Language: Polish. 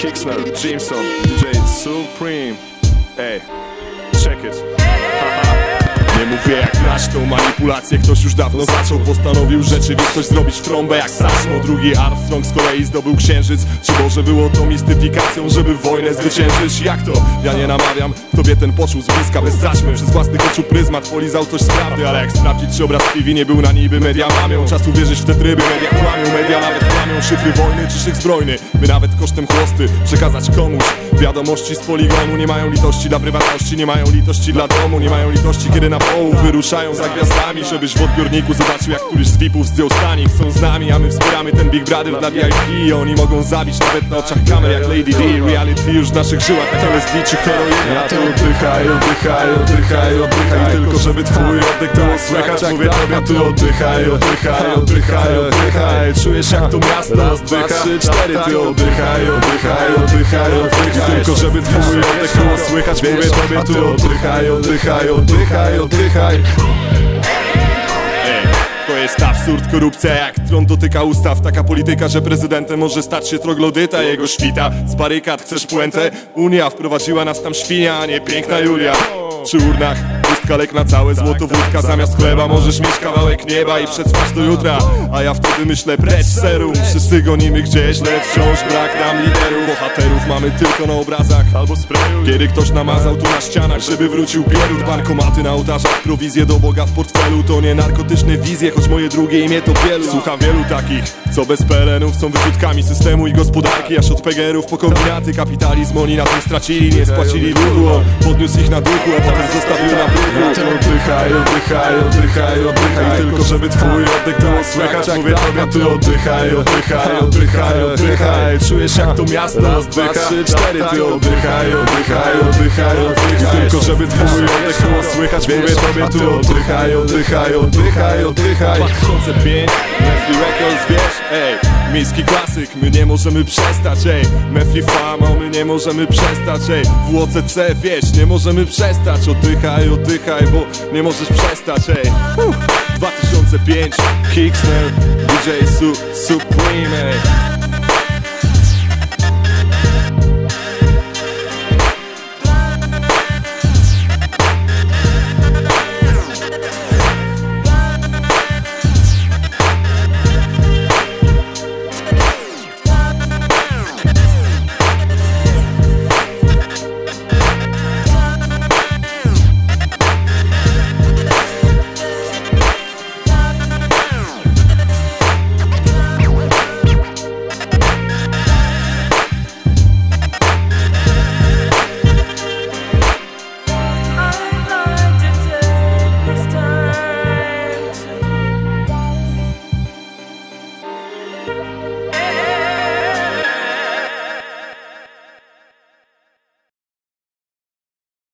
Kicksnare, Jameson, DJ Supreme. Ej, check it Jak grać tą manipulację Ktoś już dawno zaczął Postanowił rzeczywistość zrobić w trąbę jak Saszmo Drugi Armstrong z kolei zdobył księżyc. Czy może było to mistyfikacją, żeby wojnę zwyciężyć? Jak to? Ja nie namawiam Kto wie ten poczuł z bliska bez zaćmy. Przez własnych oczu pryzmat polizał coś z prawdy Ale jak sprawdzić czy obraz TV nie był na niby Media mamią? Czas uwierzyć w te tryby Media kłamią, media nawet kłamią Szyfry wojny czy szyk zbrojny By nawet kosztem chłosty przekazać komuś. Wiadomości z poligonu Nie mają litości dla prywatności Nie mają litości dla domu Nie mają litości kiedy na połów wyruszają za gwiazdami Żebyś w odbiorniku zobaczył jak któryś z VIPów zdjął stanik Są z nami, a my wspieramy ten Big Brother dla VIP Oni mogą zabić nawet na oczach kamer jak Lady D Reality już w naszych żyłach jak LSD czy heroina Ja tu oddychaj, oddychaj, oddychaj, oddychaj Tylko żeby twój oddech było słychać Mówię tobie tu oddychaj, oddychaj, oddychaj, oddychaj Czujesz jak to miasto Raz, trzy, cztery, ty oddychaj, oddychaj, oddychaj, oddychaj Tylko żeby twój oddech było słychać Mówię tobie tu oddychaj, oddychaj, oddychaj, oddychaj Ej, To jest absurd, korupcja jak tron dotyka ustaw. Taka polityka, że prezydentem może stać się troglodyta Jego świta. Z barykad chcesz puentę? Unia wprowadziła nas tam świnia, a nie piękna Julia. Przy urnach pustka lek na całe złoto wódka Zamiast chleba możesz mieć kawałek nieba i przetrwać do jutra. A ja wtedy myślę precz serum. Wszyscy gonimy gdzieś, lecz wciąż brak nam liderów. Bohaterów mamy tylko na obrazach albo sprayu Kiedy ktoś namazał tu na ścianach, żeby wrócił pierut Bankomaty na ołtarzach, prowizje do Boga w portfelu. To nie narkotyczne wizje, choć moje drugie imię to wielu. Słucham wielu takich, co bez pelenów są wyrzutkami systemu i gospodarki. Aż od PGR-ów po kombinaty kapitalizm Oni na tym stracili, nie spłacili długu. On podniósł ich na duchu, a potem zostawił na bruku Tu oddychaj, oddychaj, oddychaj, oddychaj Tylko żeby twój oddech było słychać Mówię tobie tu oddychaj, oddychaj, oddychaj, oddychaj. Czujesz jak to miasto oddycha? Raz, trzy, cztery, ty oddychaj, oddychaj, oddychaj, oddychaj. Tylko żeby twój oddech było słychać Mówię tobie tu oddychaj, oddychaj, oddychaj, oddychaj. 2005, Mefli Records, wiesz, ej. Miejski klasyk, my nie możemy przestać, ej. Mefli Fama, my nie możemy przestać, ej. WOCC, wiesz, nie możemy przestać. Oddychaj, oddychaj, bo nie możesz przestać, ej Uff. 2005, Kicksnare, DJ Su, Supreme, ej